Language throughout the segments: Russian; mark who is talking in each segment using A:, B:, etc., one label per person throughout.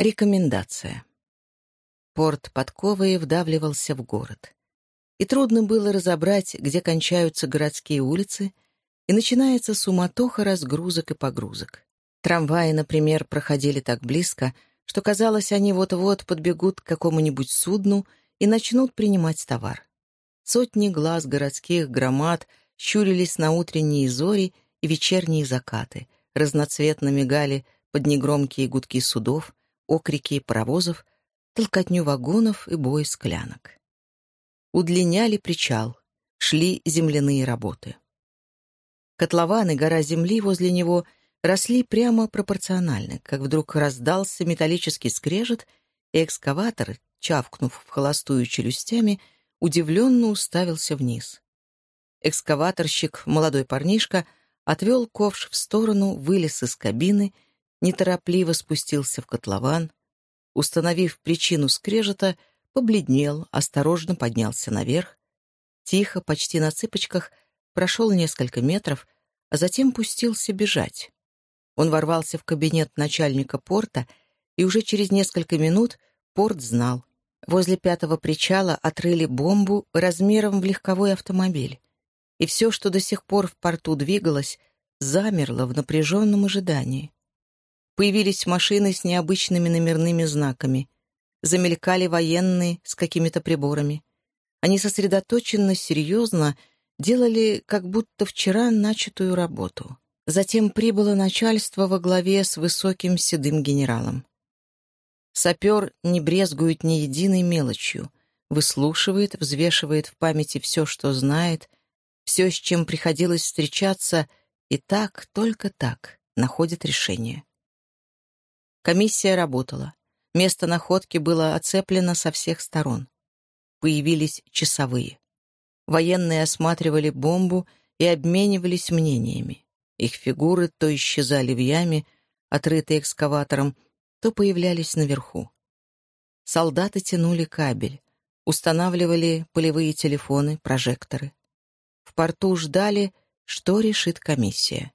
A: Рекомендация. Порт подковы вдавливался в город. И трудно было разобрать, где кончаются городские улицы и начинается суматоха разгрузок и погрузок. Трамваи, например, проходили так близко, что казалось, они вот-вот подбегут к какому-нибудь судну и начнут принимать товар. Сотни глаз городских громад щурились на утренние зори и вечерние закаты, разноцветно мигали под негромкие гудки судов, окрики паровозов, толкотню вагонов и бой склянок. Удлиняли причал, шли земляные работы. Котлован и гора земли возле него росли прямо пропорционально, как вдруг раздался металлический скрежет, и экскаватор, чавкнув в холостую челюстями, удивленно уставился вниз. Экскаваторщик, молодой парнишка, отвел ковш в сторону, вылез из кабины — неторопливо спустился в котлован, установив причину скрежета, побледнел, осторожно поднялся наверх, тихо, почти на цыпочках, прошел несколько метров, а затем пустился бежать. Он ворвался в кабинет начальника порта, и уже через несколько минут порт знал. Возле пятого причала отрыли бомбу размером в легковой автомобиль, и все, что до сих пор в порту двигалось, замерло в напряженном ожидании. Появились машины с необычными номерными знаками. Замелькали военные с какими-то приборами. Они сосредоточенно, серьезно делали как будто вчера начатую работу. Затем прибыло начальство во главе с высоким седым генералом. Сапер не брезгует ни единой мелочью, выслушивает, взвешивает в памяти все, что знает, все, с чем приходилось встречаться, и так, только так, находит решение. Комиссия работала. Место находки было оцеплено со всех сторон. Появились часовые. Военные осматривали бомбу и обменивались мнениями. Их фигуры то исчезали в яме, отрытой экскаватором, то появлялись наверху. Солдаты тянули кабель, устанавливали полевые телефоны, прожекторы. В порту ждали, что решит комиссия.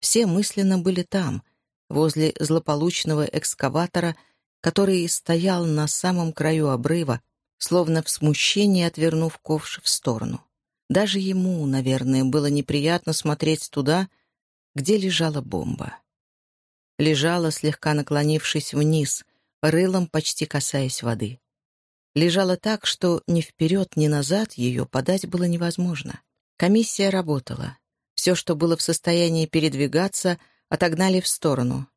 A: Все мысленно были там — возле злополучного экскаватора, который стоял на самом краю обрыва, словно в смущении отвернув ковш в сторону. Даже ему, наверное, было неприятно смотреть туда, где лежала бомба. Лежала, слегка наклонившись вниз, рылом почти касаясь воды. Лежала так, что ни вперед, ни назад ее подать было невозможно. Комиссия работала. Все, что было в состоянии передвигаться — отогнали в сторону.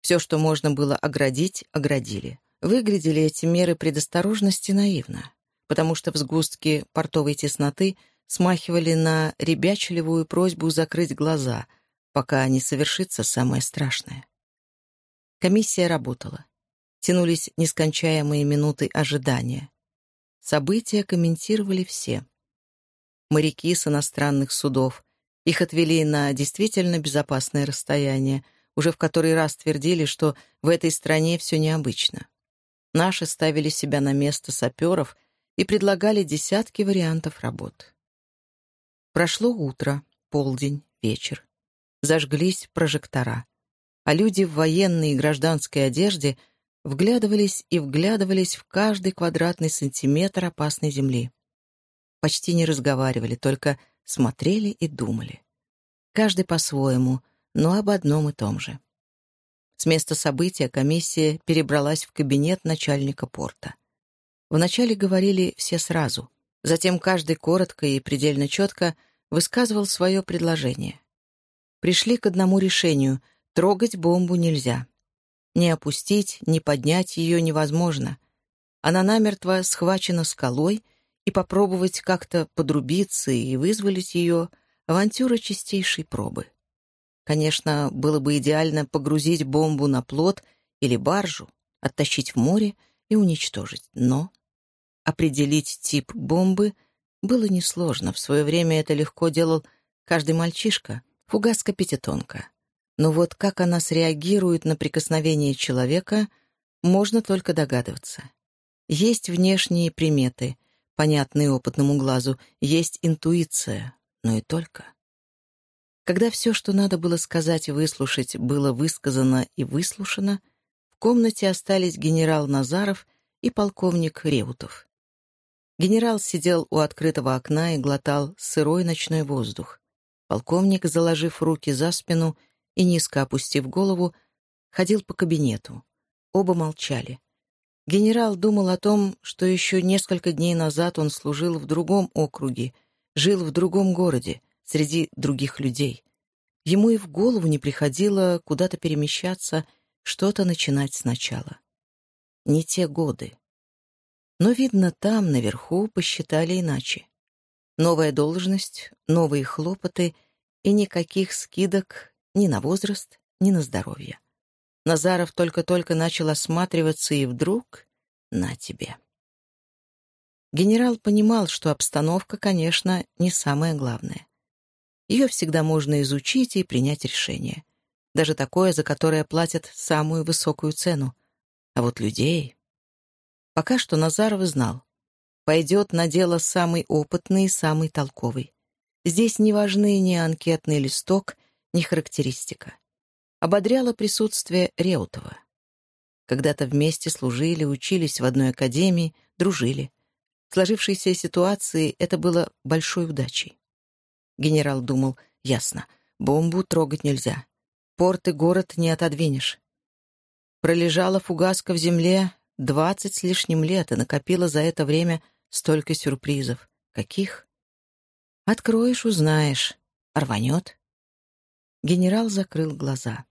A: Все, что можно было оградить, оградили. Выглядели эти меры предосторожности наивно, потому что в сгустке портовой тесноты смахивали на ребячливую просьбу закрыть глаза, пока не совершится самое страшное. Комиссия работала. Тянулись нескончаемые минуты ожидания. События комментировали все. Моряки с иностранных судов, их отвели на действительно безопасное расстояние, уже в который раз твердили, что в этой стране все необычно. Наши ставили себя на место саперов и предлагали десятки вариантов работ. Прошло утро, полдень, вечер. Зажглись прожектора. А люди в военной и гражданской одежде вглядывались и вглядывались в каждый квадратный сантиметр опасной земли. Почти не разговаривали, только смотрели и думали. Каждый по-своему, но об одном и том же. С места события комиссия перебралась в кабинет начальника порта. Вначале говорили все сразу, затем каждый коротко и предельно четко высказывал свое предложение. Пришли к одному решению — трогать бомбу нельзя. Не опустить, не поднять ее невозможно. Она намертво схвачена скалой и попробовать как-то подрубиться и вызволить ее — авантюра чистейшей пробы. Конечно, было бы идеально погрузить бомбу на плот или баржу, оттащить в море и уничтожить, но определить тип бомбы было несложно. В свое время это легко делал каждый мальчишка, фугаска-пятитонка. Но вот как она среагирует на прикосновение человека, можно только догадываться. Есть внешние приметы, понятные опытному глазу, есть интуиция, но и только. Когда все, что надо было сказать и выслушать, было высказано и выслушано, в комнате остались генерал Назаров и полковник Реутов. Генерал сидел у открытого окна и глотал сырой ночной воздух. Полковник, заложив руки за спину и низко опустив голову, ходил по кабинету. Оба молчали. Генерал думал о том, что еще несколько дней назад он служил в другом округе, жил в другом городе, среди других людей. Ему и в голову не приходило куда-то перемещаться, что-то начинать сначала. Не те годы. Но, видно, там, наверху, посчитали иначе. Новая должность, новые хлопоты и никаких скидок ни на возраст, ни на здоровье. Назаров только-только начал осматриваться, и вдруг — на тебе. Генерал понимал, что обстановка, конечно, не самое главное. Ее всегда можно изучить и принять решение. Даже такое, за которое платят самую высокую цену. А вот людей... Пока что Назаров знал. Пойдет на дело самый опытный и самый толковый. Здесь не важны ни анкетный листок, ни характеристика. Ободряло присутствие Реутова. Когда-то вместе служили, учились в одной академии, дружили. В сложившейся ситуации это было большой удачей. Генерал думал, ясно, бомбу трогать нельзя. Порт и город не отодвинешь. Пролежала фугаска в земле двадцать с лишним лет и накопила за это время столько сюрпризов. Каких? Откроешь — узнаешь. Рванет. Генерал закрыл глаза.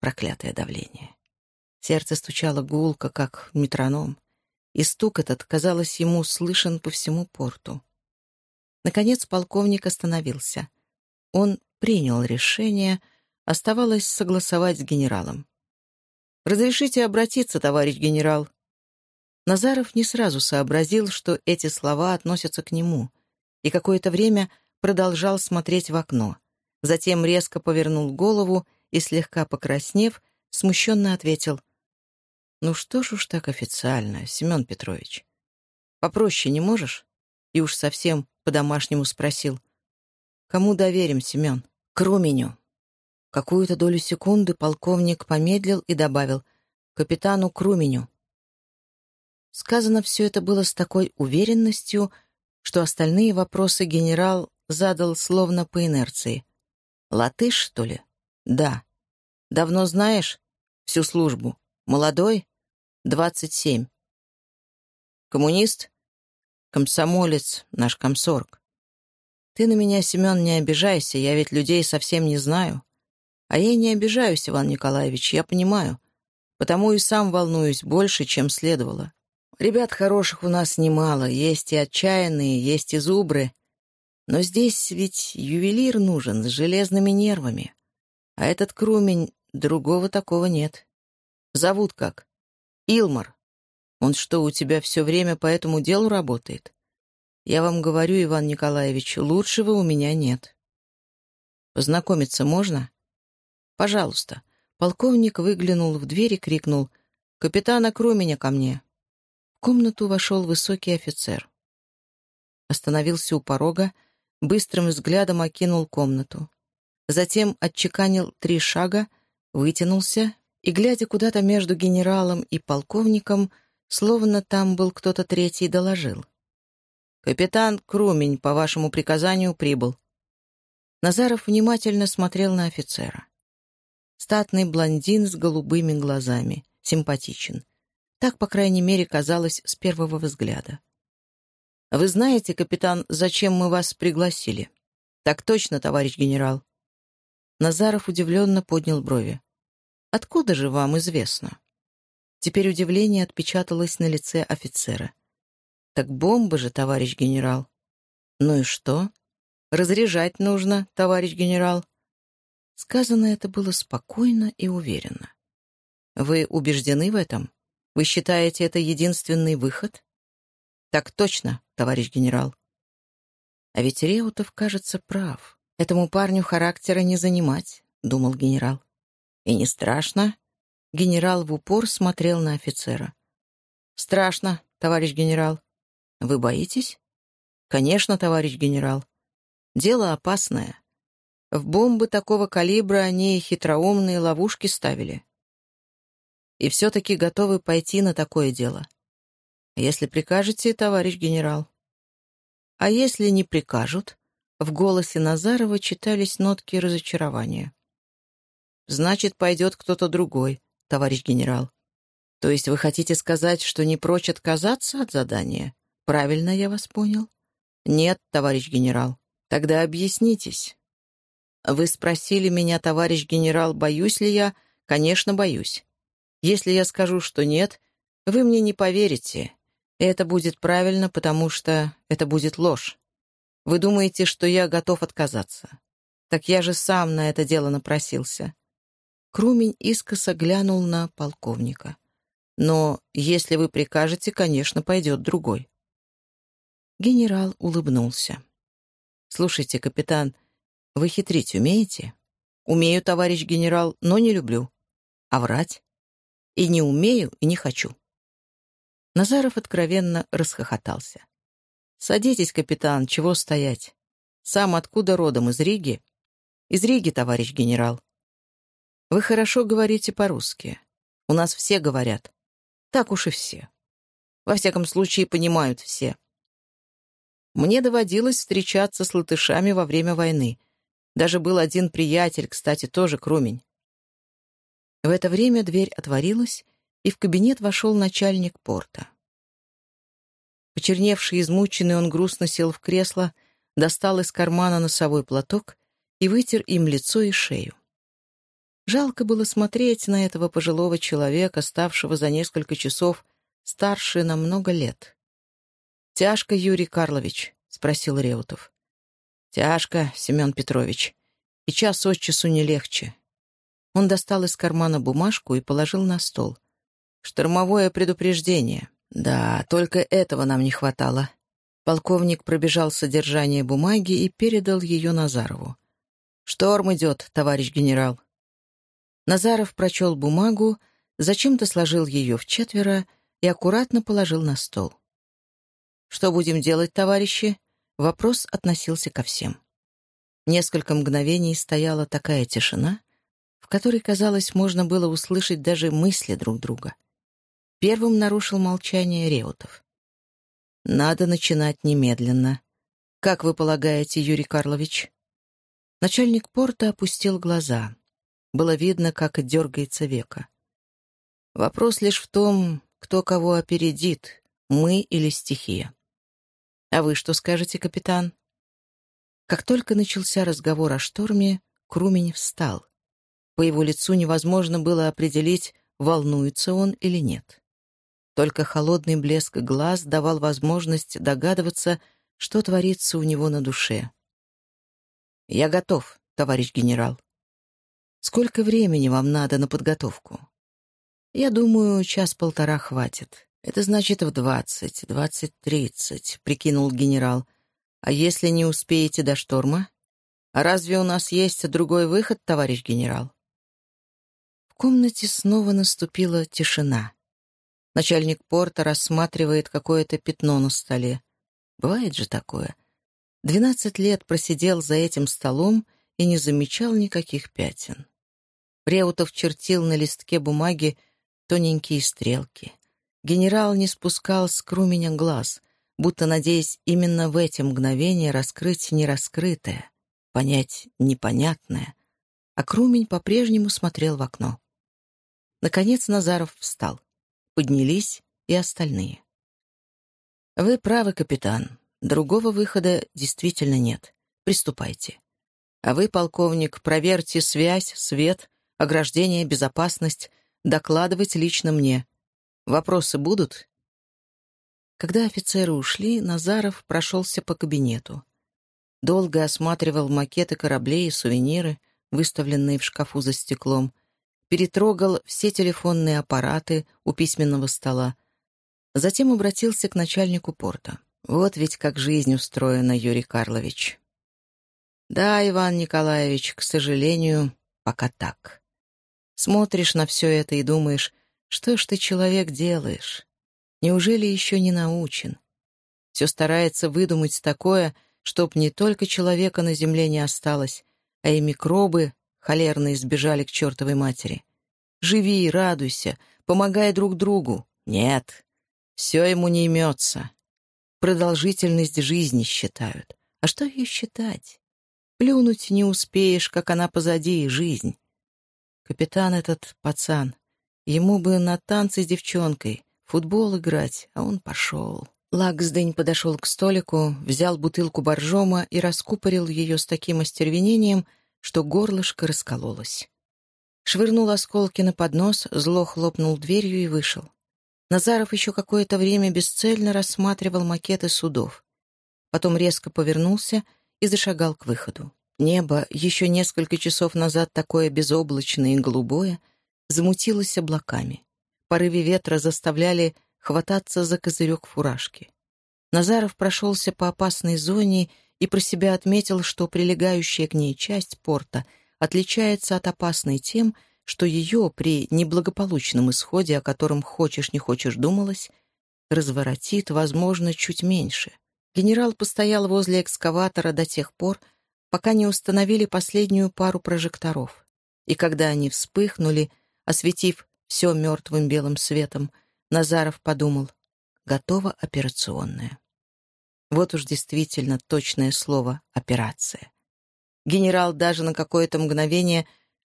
A: Проклятое давление. Сердце стучало гулко, как метроном, и стук этот, казалось, ему слышен по всему порту. Наконец полковник остановился. Он принял решение, оставалось согласовать с генералом. «Разрешите обратиться, товарищ генерал?» Назаров не сразу сообразил, что эти слова относятся к нему, и какое-то время продолжал смотреть в окно. Затем резко повернул голову и, слегка покраснев, смущенно ответил. «Ну что ж уж так официально, Семен Петрович? Попроще не можешь?» И уж совсем по-домашнему спросил. «Кому доверим, Семен?» «Круменю». Какую-то долю секунды полковник помедлил и добавил «Капитану Круменю». Сказано все это было с такой уверенностью, что остальные вопросы генерал задал словно по инерции. «Латыш, что ли?» «Да». «Давно знаешь?» «Всю службу». «Молодой?» «Двадцать семь». «Коммунист?» комсомолец, наш комсорг. Ты на меня, Семен, не обижайся, я ведь людей совсем не знаю. А я не обижаюсь, Иван Николаевич, я понимаю. Потому и сам волнуюсь больше, чем следовало. Ребят хороших у нас немало, есть и отчаянные, есть и зубры. Но здесь ведь ювелир нужен с железными нервами. А этот Крумень, другого такого нет. Зовут как? Илмар. Он что, у тебя все время по этому делу работает? Я вам говорю, Иван Николаевич, лучшего у меня нет. Познакомиться можно? Пожалуйста. Полковник выглянул в дверь и крикнул «Капитана Круменя ко мне!». В комнату вошел высокий офицер. Остановился у порога, быстрым взглядом окинул комнату. Затем отчеканил три шага, вытянулся и, глядя куда-то между генералом и полковником, Словно там был кто-то третий, доложил. «Капитан Крумень, по вашему приказанию, прибыл». Назаров внимательно смотрел на офицера. Статный блондин с голубыми глазами, симпатичен. Так, по крайней мере, казалось с первого взгляда. «Вы знаете, капитан, зачем мы вас пригласили?» «Так точно, товарищ генерал». Назаров удивленно поднял брови. «Откуда же вам известно?» Теперь удивление отпечаталось на лице офицера. «Так бомба же, товарищ генерал!» «Ну и что?» «Разряжать нужно, товарищ генерал!» Сказано это было спокойно и уверенно. «Вы убеждены в этом? Вы считаете это единственный выход?» «Так точно, товарищ генерал!» А ведь Реутов, кажется, прав. Этому парню характера не занимать, — думал генерал. И не страшно, Генерал в упор смотрел на офицера. «Страшно, товарищ генерал». «Вы боитесь?» «Конечно, товарищ генерал. Дело опасное. В бомбы такого калибра они хитроумные ловушки ставили». И все-таки готовы пойти на такое дело. Если прикажете, товарищ генерал. А если не прикажут? В голосе Назарова читались нотки разочарования. Значит, пойдет кто-то другой, товарищ генерал. То есть вы хотите сказать, что не прочь отказаться от задания? Правильно я вас понял? Нет, товарищ генерал. Тогда объяснитесь. Вы спросили меня, товарищ генерал, боюсь ли я? Конечно, боюсь. Если я скажу, что нет, вы мне не поверите. И это будет правильно, потому что это будет ложь. Вы думаете, что я готов отказаться? Так я же сам на это дело напросился. Крумень искоса глянул на полковника. Но если вы прикажете, конечно, пойдет другой. Генерал улыбнулся. «Слушайте, капитан, вы хитрить умеете? Умею, товарищ генерал, но не люблю. А врать? И не умею, и не хочу. Назаров откровенно расхохотался. «Садитесь, капитан, чего стоять? Сам откуда родом, из Риги?» «Из Риги, товарищ генерал». «Вы хорошо говорите по-русски. У нас все говорят. Так уж и все. Во всяком случае, понимают все. Мне доводилось встречаться с латышами во время войны, даже был один приятель, кстати, тоже Крумень. В это время дверь отворилась, и в кабинет вошел начальник порта. Почерневший, измученный, он грустно сел в кресло, достал из кармана носовой платок и вытер им лицо и шею. Жалко было смотреть на этого пожилого человека, ставшего за несколько часов старше на много лет. «Тяжко, Юрий Карлович?» — спросил Реутов. «Тяжко, Семен Петрович. И час от часу не легче». Он достал из кармана бумажку и положил на стол. «Штормовое предупреждение. Да, только этого нам не хватало». Полковник пробежал содержание бумаги и передал ее Назарову. «Шторм идет, товарищ генерал». Назаров прочел бумагу, зачем-то сложил ее в четверо и аккуратно положил на стол. «Что будем делать, товарищи?» Вопрос относился ко всем. Несколько мгновений стояла такая тишина, в которой, казалось, можно было услышать даже мысли друг друга. Первым нарушил молчание Реутов. «Надо начинать немедленно. Как вы полагаете, Юрий Карлович?» Начальник порта опустил глаза. Было видно, как дергается века. Вопрос лишь в том, кто кого опередит, мы или стихия. «А вы что скажете, капитан?» Как только начался разговор о шторме, Крумень встал. По его лицу невозможно было определить, волнуется он или нет. Только холодный блеск глаз давал возможность догадываться, что творится у него на душе. «Я готов, товарищ генерал. Сколько времени вам надо на подготовку?» «Я думаю, час-полтора хватит. «Это значит в двадцать, двадцать тридцать», — прикинул генерал. «А если не успеете до шторма? А разве у нас есть другой выход, товарищ генерал?» В комнате снова наступила тишина. Начальник порта рассматривает какое-то пятно на столе. Бывает же такое. Двенадцать лет просидел за этим столом и не замечал никаких пятен. Реутов чертил на листке бумаги тоненькие стрелки — Генерал не спускал с Круменя глаз, будто надеясь именно в эти мгновения раскрыть нераскрытое, понять непонятное, а Крумень по-прежнему смотрел в окно. Наконец Назаров встал. Поднялись и остальные. «Вы правы, капитан. Другого выхода действительно нет. Приступайте. А вы, полковник, проверьте связь, свет, ограждение, безопасность, докладывать лично мне. Вопросы будут?» Когда офицеры ушли, Назаров прошелся по кабинету. Долго осматривал макеты кораблей и сувениры, выставленные в шкафу за стеклом, перетрогал все телефонные аппараты у письменного стола. Затем обратился к начальнику порта. «Вот ведь как жизнь устроена, Юрий Карлович». «Да, Иван Николаевич, к сожалению, пока так. Смотришь на все это и думаешь, что ж ты, человек, делаешь? Неужели еще не научен? Все старается выдумать такое, чтоб не только человека на земле не осталось, а и микробы холерно избежали к чертовой матери. Живи, радуйся, помогай друг другу. Нет, все ему не имется. Продолжительность жизни считают. А что ее считать? Плюнуть не успеешь, как она позади, жизнь. Капитан этот пацан. Ему бы на танцы с девчонкой, футбол играть, а он пошел. Лаксдень подошел к столику, взял бутылку боржома и раскупорил ее с таким остервенением, что горлышко раскололось. Швырнул осколки на поднос, зло хлопнул дверью и вышел. Назаров еще какое-то время бесцельно рассматривал макеты судов. Потом резко повернулся и зашагал к выходу. Небо, еще несколько часов назад такое безоблачное и голубое, замутилось облаками. Порывы ветра заставляли хвататься за козырек фуражки. Назаров прошелся по опасной зоне и про себя отметил, что прилегающая к ней часть порта отличается от опасной тем, что ее при неблагополучном исходе, о котором хочешь не хочешь думалось, разворотит, возможно, чуть меньше. Генерал постоял возле экскаватора до тех пор, пока не установили последнюю пару прожекторов. И когда они вспыхнули, осветив все мертвым белым светом, Назаров подумал, готова операционная. Вот уж действительно точное слово «операция». Генерал даже на какое-то мгновение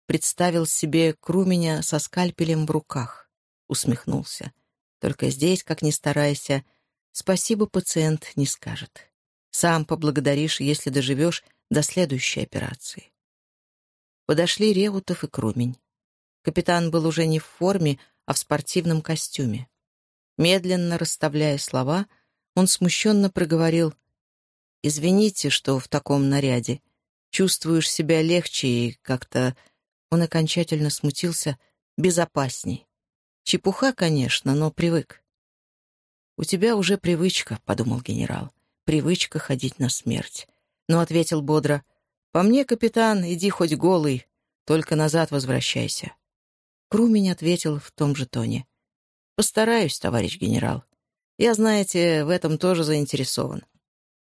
A: представил себе Круменя со скальпелем в руках. Усмехнулся. Только здесь, как ни старайся, спасибо пациент не скажет. Сам поблагодаришь, если доживешь до следующей операции. Подошли Реутов и Крумень. Капитан был уже не в форме, а в спортивном костюме. Медленно расставляя слова, он смущенно проговорил «Извините, что в таком наряде. Чувствуешь себя легче и как-то...» Он окончательно смутился безопасней. Чепуха, конечно, но привык. «У тебя уже привычка», — подумал генерал. «Привычка ходить на смерть». Но ответил бодро. «По мне, капитан, иди хоть голый, только назад возвращайся». Крумень ответил в том же тоне. «Постараюсь, товарищ генерал. Я, знаете, в этом тоже заинтересован.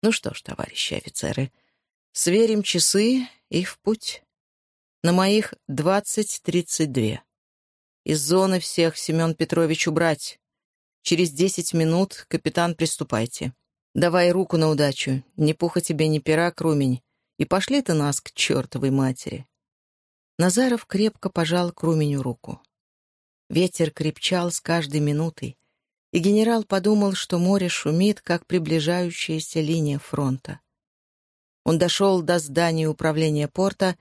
A: Ну что ж, товарищи офицеры, сверим часы и в путь. На моих двадцать тридцать две. Из зоны всех Семен Петрович убрать. Через десять минут, капитан, приступайте. Давай руку на удачу, ни пуха тебе, ни пера, Крумень, и пошли ты нас к чертовой матери. Назаров крепко пожал Круменю руку. Ветер крепчал с каждой минутой, и генерал подумал, что море шумит, как приближающаяся линия фронта. Он дошел до здания управления порта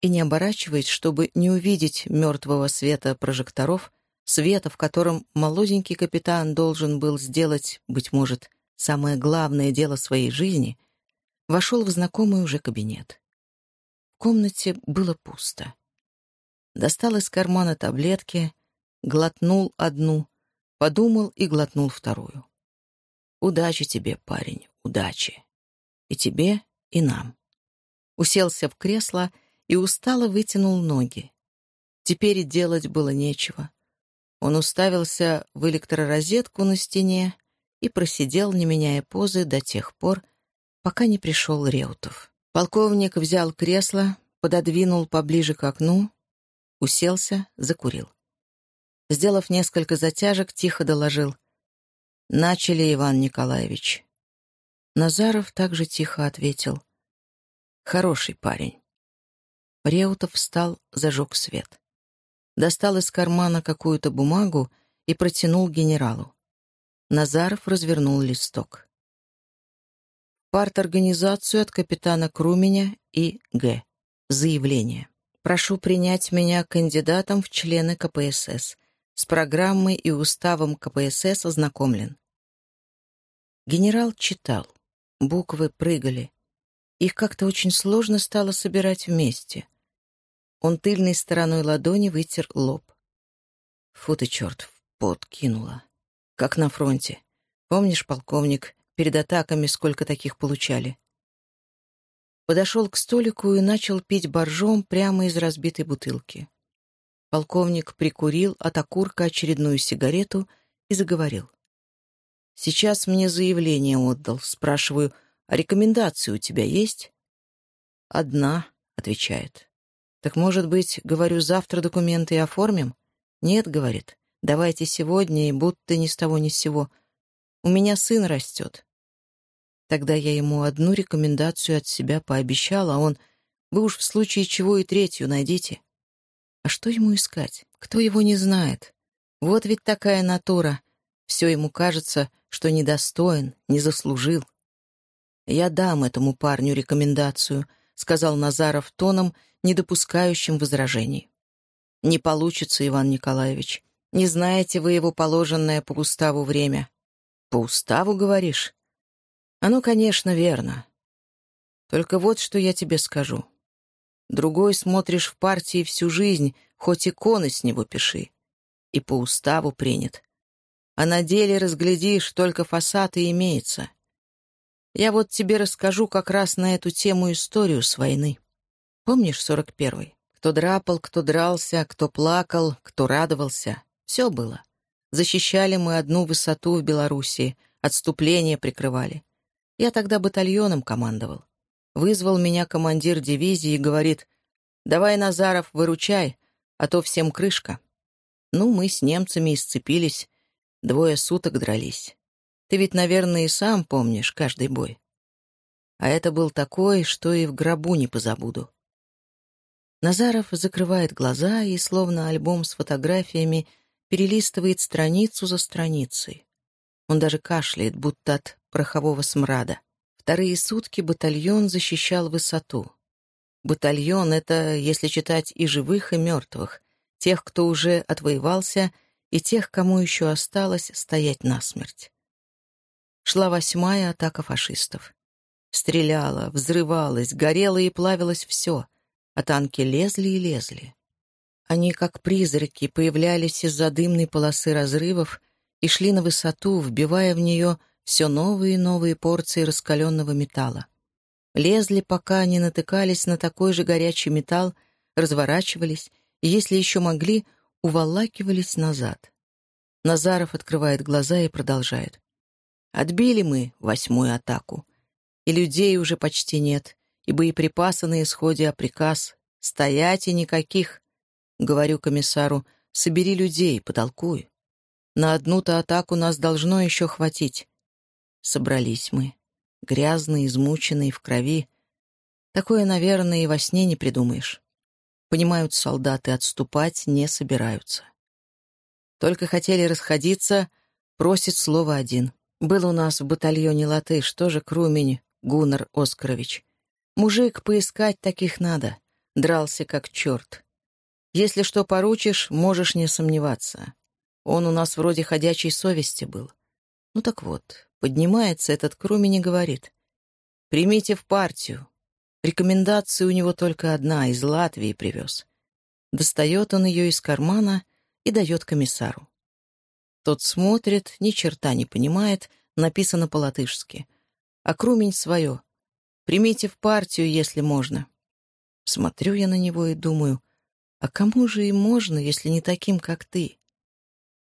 A: и, не оборачиваясь, чтобы не увидеть мертвого света прожекторов, света, в котором молоденький капитан должен был сделать, быть может, самое главное дело своей жизни, вошел в знакомый уже кабинет комнате было пусто. Достал из кармана таблетки, глотнул одну, подумал и глотнул вторую. «Удачи тебе, парень, удачи. И тебе, и нам». Уселся в кресло и устало вытянул ноги. Теперь делать было нечего. Он уставился в электророзетку на стене и просидел, не меняя позы, до тех пор, пока не пришел Реутов. Полковник взял кресло, пододвинул поближе к окну, уселся, закурил. Сделав несколько затяжек, тихо доложил. «Начали, Иван Николаевич». Назаров также тихо ответил. «Хороший парень». Реутов встал, зажег свет. Достал из кармана какую-то бумагу и протянул генералу. Назаров развернул листок парторганизацию от капитана Круменя и Г. Заявление. Прошу принять меня кандидатом в члены КПСС. С программой и уставом КПСС ознакомлен. Генерал читал. Буквы прыгали. Их как-то очень сложно стало собирать вместе. Он тыльной стороной ладони вытер лоб. Фу ты, черт, в пот кинула. Как на фронте. Помнишь, полковник, Перед атаками сколько таких получали. Подошел к столику и начал пить боржом прямо из разбитой бутылки. Полковник прикурил от окурка очередную сигарету и заговорил. «Сейчас мне заявление отдал. Спрашиваю, а рекомендации у тебя есть?» «Одна», — отвечает. «Так, может быть, говорю, завтра документы оформим?» «Нет», — говорит, — «давайте сегодня, и будто ни с того ни с сего. У меня сын растет». Тогда я ему одну рекомендацию от себя пообещал, а он «Вы уж в случае чего и третью найдите». А что ему искать? Кто его не знает? Вот ведь такая натура. Все ему кажется, что недостоин, не заслужил. «Я дам этому парню рекомендацию», — сказал Назаров тоном, не допускающим возражений. «Не получится, Иван Николаевич. Не знаете вы его положенное по уставу время». «По уставу, говоришь?» «Оно, конечно, верно. Только вот что я тебе скажу. Другой смотришь в партии всю жизнь, хоть иконы с него пиши. И по уставу принят. А на деле разглядишь, только фасад и имеется. Я вот тебе расскажу как раз на эту тему историю с войны. Помнишь сорок первый? Кто драпал, кто дрался, кто плакал, кто радовался. Все было. Защищали мы одну высоту в Белоруссии, отступление прикрывали. Я тогда батальоном командовал. Вызвал меня командир дивизии и говорит, «Давай, Назаров, выручай, а то всем крышка». Ну, мы с немцами исцепились, двое суток дрались. Ты ведь, наверное, и сам помнишь каждый бой. А это был такой, что и в гробу не позабуду. Назаров закрывает глаза и, словно альбом с фотографиями, перелистывает страницу за страницей. Он даже кашляет, будто от порохового смрада. Вторые сутки батальон защищал высоту. Батальон — это, если читать и живых, и мертвых, тех, кто уже отвоевался, и тех, кому еще осталось стоять насмерть. Шла восьмая атака фашистов. Стреляла, взрывалась, горело и плавилось все, а танки лезли и лезли. Они, как призраки, появлялись из-за дымной полосы разрывов и шли на высоту, вбивая в нее — все новые и новые порции раскаленного металла. Лезли, пока не натыкались на такой же горячий металл, разворачивались и, если еще могли, уволакивались назад. Назаров открывает глаза и продолжает. «Отбили мы восьмую атаку. И людей уже почти нет, и боеприпасы на исходе, а приказ — стоять и никаких. Говорю комиссару, собери людей, потолкуй. На одну-то атаку нас должно еще хватить. Собрались мы, грязные, измученные, в крови. Такое, наверное, и во сне не придумаешь. Понимают солдаты, отступать не собираются. Только хотели расходиться, просит слово один. Был у нас в батальоне латыш, тоже Крумень, Гуннар Оскарович. Мужик, поискать таких надо. Дрался как черт. Если что поручишь, можешь не сомневаться. Он у нас вроде ходячей совести был. Ну так вот, Поднимается этот Крумень и говорит. «Примите в партию. Рекомендация у него только одна, из Латвии привез». Достает он ее из кармана и дает комиссару. Тот смотрит, ни черта не понимает, написано по-латышски. А Крумень свое. «Примите в партию, если можно». Смотрю я на него и думаю, а кому же и можно, если не таким, как ты?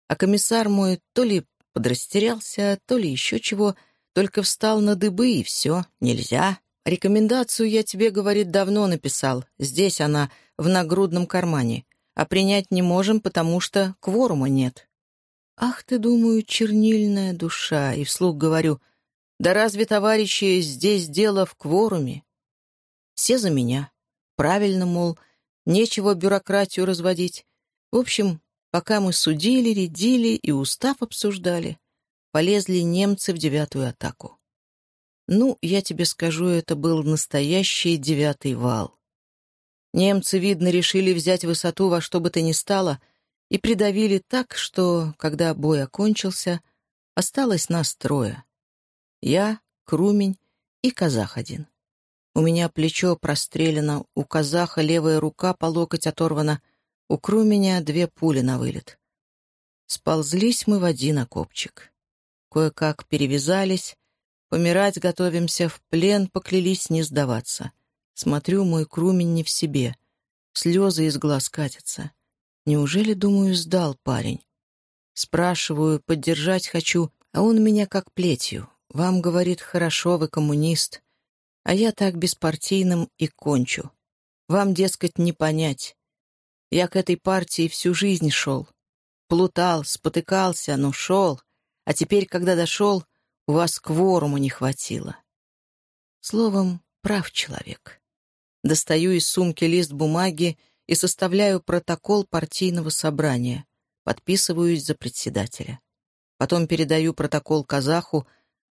A: А комиссар мой то ли Подрастерялся, то ли еще чего, только встал на дыбы, и все, нельзя. Рекомендацию я тебе, говорит, давно написал. Здесь она, в нагрудном кармане. А принять не можем, потому что кворума нет. Ах ты, думаю, чернильная душа, и вслух говорю, да разве, товарищи, здесь дело в кворуме? Все за меня. Правильно, мол, нечего бюрократию разводить. В общем, Пока мы судили, рядили и устав обсуждали, полезли немцы в девятую атаку. Ну, я тебе скажу, это был настоящий девятый вал. Немцы, видно, решили взять высоту во что бы то ни стало и придавили так, что, когда бой окончился, осталось нас трое. Я, Крумень и казах один. У меня плечо прострелено, у казаха левая рука по локоть оторвана — у меня две пули на вылет. Сползлись мы в один окопчик. Кое-как перевязались, помирать готовимся, в плен поклялись не сдаваться. Смотрю, мой Крумень не в себе. Слезы из глаз катятся. Неужели, думаю, сдал парень? Спрашиваю, поддержать хочу, а он меня как плетью. Вам, говорит, хорошо, вы коммунист. А я так беспартийным и кончу. Вам, дескать, не понять. Я к этой партии всю жизнь шел. Плутал, спотыкался, но шел. А теперь, когда дошел, у вас кворума не хватило. Словом, прав человек. Достаю из сумки лист бумаги и составляю протокол партийного собрания. Подписываюсь за председателя. Потом передаю протокол казаху,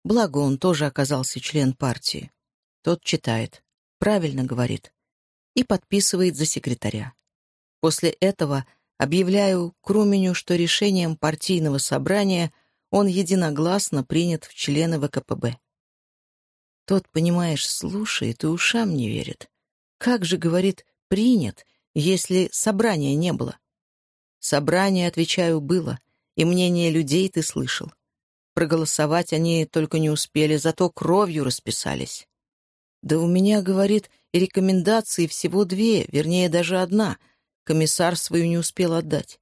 A: благо он тоже оказался член партии. Тот читает. Правильно говорит. И подписывает за секретаря. После этого объявляю Круменю, что решением партийного собрания он единогласно принят в члены ВКПБ. Тот, понимаешь, слушает и ушам не верит. Как же, говорит, принят, если собрания не было? Собрание, отвечаю, было, и мнение людей ты слышал. Проголосовать они только не успели, зато кровью расписались. Да у меня, говорит, и рекомендации всего две, вернее, даже одна. Комиссар свою не успел отдать.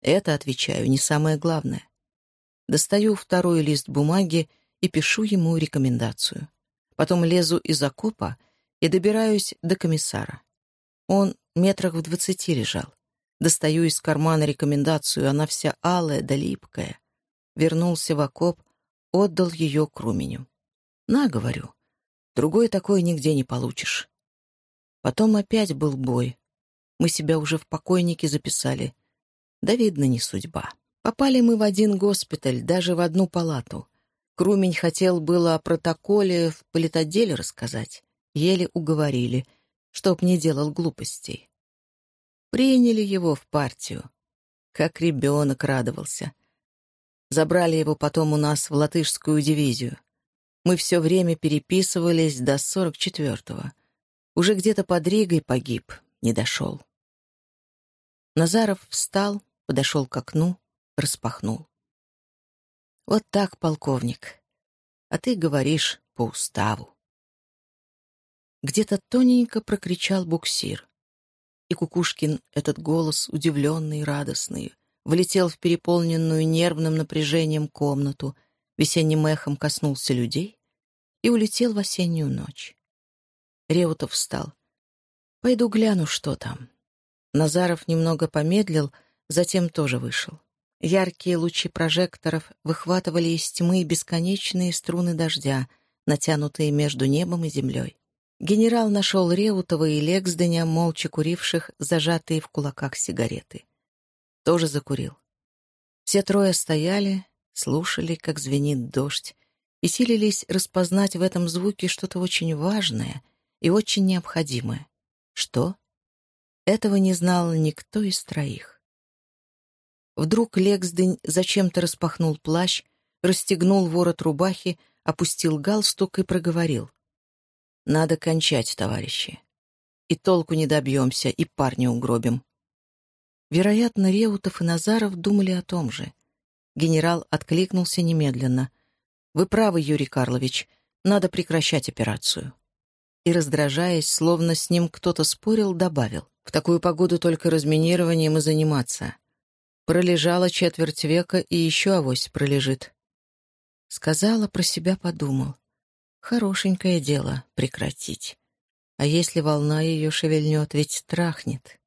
A: Это, отвечаю, не самое главное. Достаю второй лист бумаги и пишу ему рекомендацию. Потом лезу из окопа и добираюсь до комиссара. Он метрах в двадцати лежал. Достаю из кармана рекомендацию, она вся алая да липкая. Вернулся в окоп, отдал ее Круменю. «На, — говорю, — другой такой нигде не получишь». Потом опять был бой. Мы себя уже в покойнике записали. Да, видно, не судьба. Попали мы в один госпиталь, даже в одну палату. Крумень хотел было о протоколе в политотделе рассказать. Еле уговорили, чтоб не делал глупостей. Приняли его в партию. Как ребенок радовался. Забрали его потом у нас в латышскую дивизию. Мы все время переписывались до сорок четвертого. Уже где-то под Ригой погиб, не дошел. Назаров встал, подошел к окну, распахнул. «Вот так, полковник. А ты говоришь по уставу». Где-то тоненько прокричал буксир. И Кукушкин, этот голос, удивленный и радостный, влетел в переполненную нервным напряжением комнату, весенним эхом коснулся людей и улетел в осеннюю ночь. Реутов встал. «Пойду гляну, что там». Назаров немного помедлил, затем тоже вышел. Яркие лучи прожекторов выхватывали из тьмы бесконечные струны дождя, натянутые между небом и землей. Генерал нашел Реутова и Лексденя, молча куривших, зажатые в кулаках сигареты. Тоже закурил. Все трое стояли, слушали, как звенит дождь, и силились распознать в этом звуке что-то очень важное и очень необходимое. Что? Этого не знал никто из троих. Вдруг Лексдень зачем-то распахнул плащ, расстегнул ворот рубахи, опустил галстук и проговорил. Надо кончать, товарищи. И толку не добьемся, и парня угробим. Вероятно, Реутов и Назаров думали о том же. Генерал откликнулся немедленно. «Вы правы, Юрий Карлович, надо прекращать операцию». И, раздражаясь, словно с ним кто-то спорил, добавил. «В такую погоду только разминированием и заниматься. Пролежала четверть века и еще авось пролежит». Сказала, про себя подумал. Хорошенькое дело прекратить. А если волна ее шевельнет, ведь трахнет.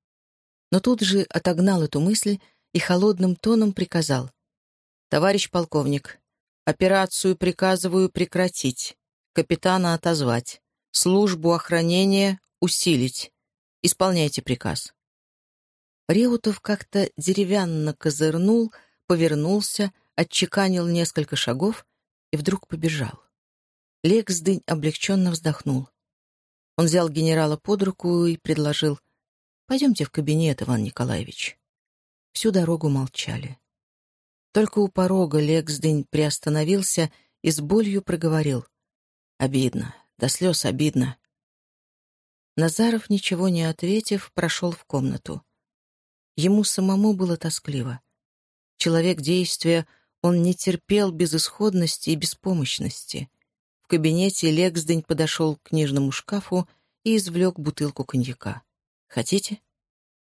A: Но тут же отогнал эту мысль и холодным тоном приказал. «Товарищ полковник, операцию приказываю прекратить, капитана отозвать, службу охранения усилить. Исполняйте приказ». Реутов как-то деревянно козырнул, повернулся, отчеканил несколько шагов и вдруг побежал. Лексдынь облегченно вздохнул. Он взял генерала под руку и предложил «Пойдемте в кабинет, Иван Николаевич». Всю дорогу молчали. Только у порога Лексдынь приостановился и с болью проговорил «Обидно, до слез обидно». Назаров, ничего не ответив, прошел в комнату. Ему самому было тоскливо. Человек действия, он не терпел безысходности и беспомощности кабинете Лексдень подошел к книжному шкафу и извлек бутылку коньяка. «Хотите?»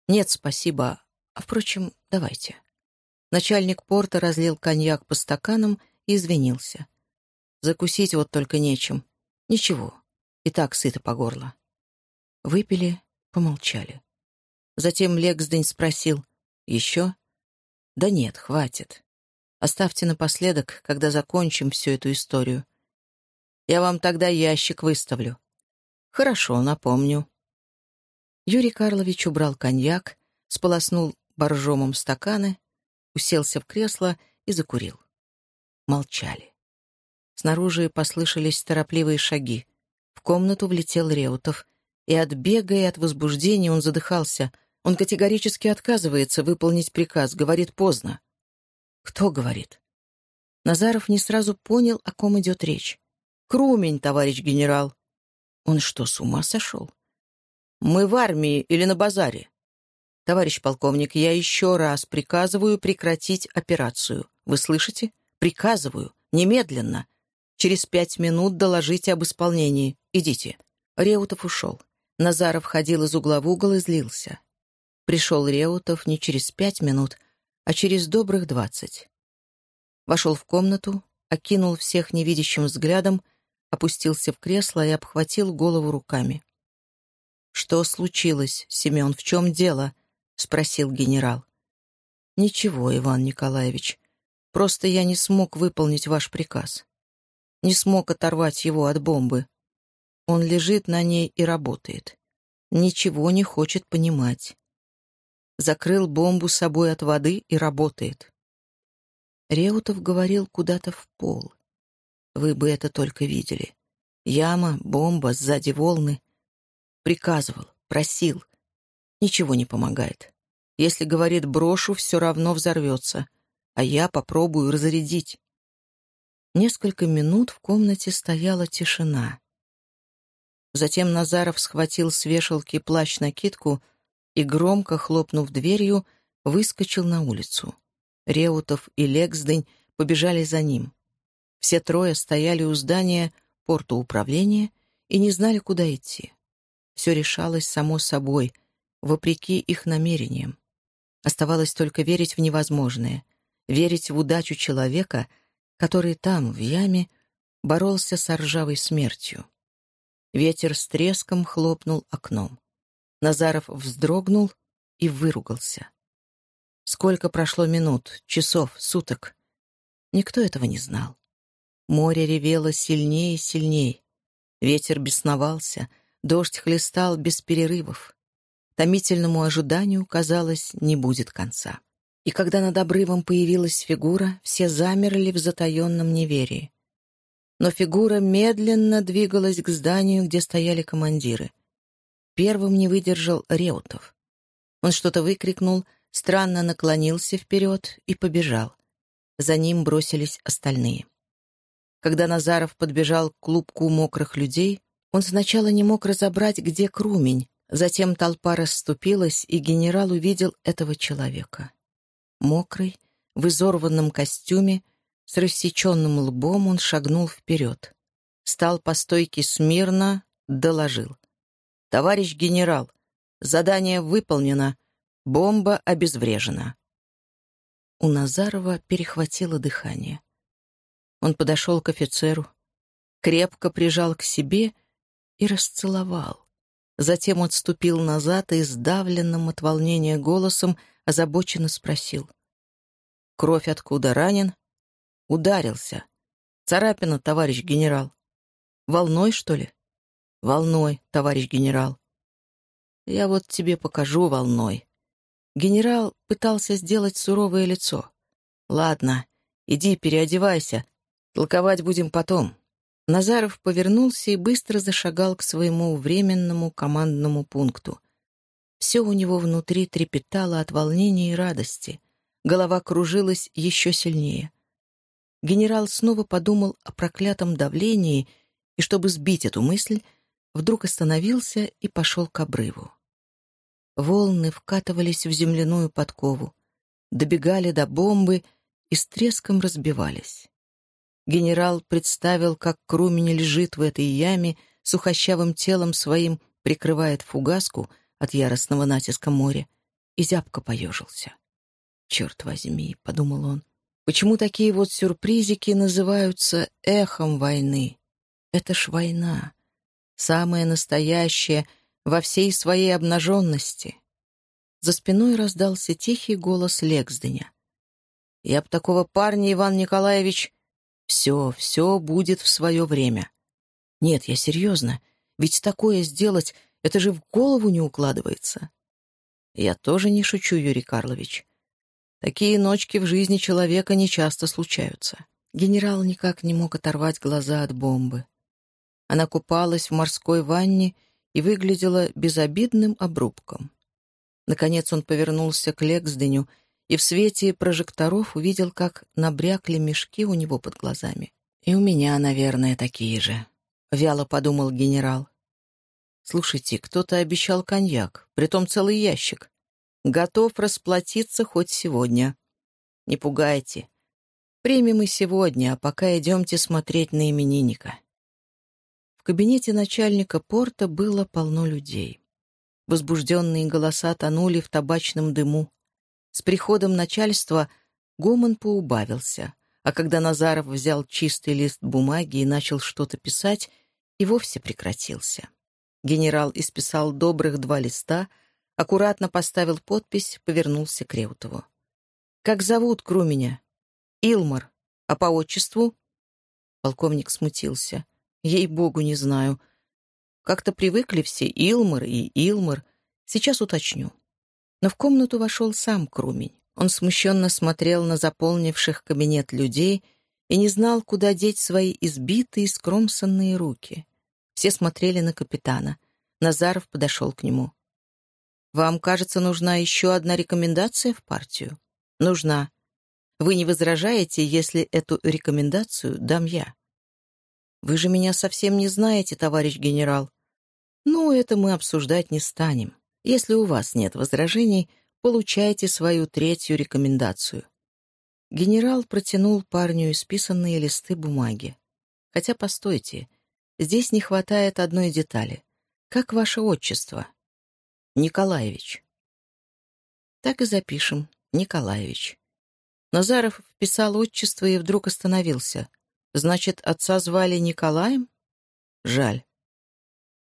A: «Нет, спасибо. А, впрочем, давайте». Начальник порта разлил коньяк по стаканам и извинился. «Закусить вот только нечем. Ничего, и так сыто по горло». Выпили, помолчали. Затем Лексдень спросил «Еще?» Да нет, хватит. Оставьте напоследок, когда закончим всю эту историю. Я вам тогда ящик выставлю. Хорошо, напомню. Юрий Карлович убрал коньяк, сполоснул боржомом стаканы, уселся в кресло и закурил. Молчали. Снаружи послышались торопливые шаги. В комнату влетел Реутов, и от бега и от возбуждения он задыхался. Он категорически отказывается выполнить приказ, говорит поздно. Кто говорит? Назаров не сразу понял, о ком идет речь. «Крумень, товарищ генерал». Он что, с ума сошел? Мы в армии или на базаре? Товарищ полковник, я еще раз приказываю прекратить операцию. Вы слышите? Приказываю. Немедленно. Через пять минут доложите об исполнении. Идите. Реутов ушел. Назаров ходил из угла в угол и злился. Пришел Реутов не через пять минут, а через добрых двадцать. Вошел в комнату, окинул всех невидящим взглядом, опустился в кресло и обхватил голову руками. «Что случилось, Семен, в чем дело?» — спросил генерал. «Ничего, Иван Николаевич. Просто я не смог выполнить ваш приказ. Не смог оторвать его от бомбы. Он лежит на ней и работает. Ничего не хочет понимать. Закрыл бомбу собой от воды и работает». Реутов говорил куда-то в пол. Вы бы это только видели. Яма, бомба, сзади волны. Приказывал, просил. Ничего не помогает. Если говорит «брошу», все равно взорвется, а я попробую разрядить. Несколько минут в комнате стояла тишина. Затем Назаров схватил с вешалки плащ-накидку и, громко хлопнув дверью, выскочил на улицу. Реутов и Лексдень побежали за ним. Все трое стояли у здания порта управления и не знали, куда идти. Все решалось само собой, вопреки их намерениям. Оставалось только верить в невозможное, верить в удачу человека, который там, в яме, боролся с ржавой смертью. Ветер с треском хлопнул окном. Назаров вздрогнул и выругался. Сколько прошло минут, часов, суток? Никто этого не знал. Море ревело сильнее и сильнее. Ветер бесновался — Дождь хлестал без перерывов. Томительному ожиданию, казалось, не будет конца. И когда над обрывом появилась фигура, все замерли в затаенном неверии. Но фигура медленно двигалась к зданию, где стояли командиры. Первым не выдержал Реутов. Он что-то выкрикнул, странно наклонился вперед и побежал. За ним бросились остальные. Когда Назаров подбежал к клубку мокрых людей, он сначала не мог разобрать, где Крумень, затем толпа расступилась, и генерал увидел этого человека. Мокрый, в изорванном костюме, с рассеченным лбом он шагнул вперед. Стал по стойке смирно, доложил. «Товарищ генерал, задание выполнено, бомба обезврежена». У Назарова перехватило дыхание. Он подошел к офицеру, крепко прижал к себе и расцеловал. Затем отступил назад и сдавленным от волнения голосом озабоченно спросил. «Кровь откуда ранен?» «Ударился. Царапина, товарищ генерал». «Волной, что ли?» «Волной, товарищ генерал». «Я вот тебе покажу волной». Генерал пытался сделать суровое лицо. «Ладно, иди переодевайся. Толковать будем потом. Назаров повернулся и быстро зашагал к своему временному командному пункту. Все у него внутри трепетало от волнения и радости. Голова кружилась еще сильнее. Генерал снова подумал о проклятом давлении и, чтобы сбить эту мысль, вдруг остановился и пошел к обрыву. Волны вкатывались в земляную подкову, добегали до бомбы и с треском разбивались. Генерал представил, как Крумень лежит в этой яме, сухощавым телом своим прикрывает фугаску от яростного натиска моря, и зябко поежился. «Черт возьми», — подумал он, — «почему такие вот сюрпризики называются эхом войны? Это ж война, самая настоящая, во всей своей обнаженности». За спиной раздался тихий голос Лексденя. Я б такого парня, Иван Николаевич... Все, все будет в свое время. Нет, я серьезно. Ведь такое сделать, это же в голову не укладывается. Я тоже не шучу, Юрий Карлович. Такие ночки в жизни человека нечасто случаются. Генерал никак не мог оторвать глаза от бомбы. Она купалась в морской ванне и выглядела безобидным обрубком. Наконец он повернулся к Лексденю и в свете прожекторов увидел, как набрякли мешки у него под глазами. «И у меня, наверное, такие же», — вяло подумал генерал. «Слушайте, кто-то обещал коньяк, притом целый ящик. Готов расплатиться хоть сегодня. Не пугайте. Примем и сегодня, а пока идемте смотреть на именинника». В кабинете начальника порта было полно людей. Возбужденные голоса тонули в табачном дыму. С приходом начальства гомон поубавился, а когда Назаров взял чистый лист бумаги и начал что-то писать, и вовсе прекратился. Генерал исписал добрых два листа, аккуратно поставил подпись, повернулся к Реутову. «Как зовут Круменя?» «Илмар. А по отчеству?» Полковник смутился. «Ей-богу, не знаю. Как-то привыкли все Илмар и Илмар. Сейчас уточню. Но в комнату вошел сам Крумень. Он смущенно смотрел на заполнивших кабинет людей и не знал, куда деть свои избитые, скромсанные руки. Все смотрели на капитана. Назаров подошел к нему. «Вам, кажется, нужна еще одна рекомендация в партию?» «Нужна. Вы не возражаете, если эту рекомендацию дам я?» «Вы же меня совсем не знаете, товарищ генерал. Ну, это мы обсуждать не станем. Если у вас нет возражений, получайте свою третью рекомендацию. Генерал протянул парню исписанные листы бумаги. Хотя, постойте, здесь не хватает одной детали. Как ваше отчество? Николаевич. Так и запишем. Николаевич. Назаров вписал отчество и вдруг остановился. Значит, отца звали Николаем? Жаль.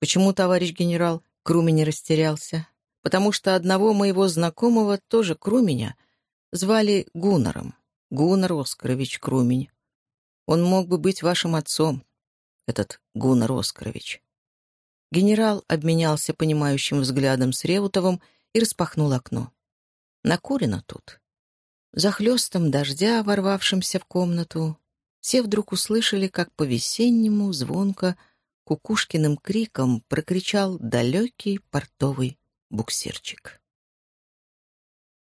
A: Почему, товарищ генерал, Крумень растерялся? Потому что одного моего знакомого, тоже Круменя, звали Гуннером. Гуннер Оскарович Крумень. Он мог бы быть вашим отцом, этот Гуннер Оскарович. Генерал обменялся понимающим взглядом с Реутовым и распахнул окно. Накурено тут. За хлестом дождя, ворвавшимся в комнату, все вдруг услышали, как по-весеннему звонко кукушкиным криком прокричал далекий портовый буксирчик.